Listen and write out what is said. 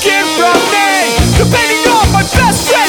shit from me. You're off my best friend.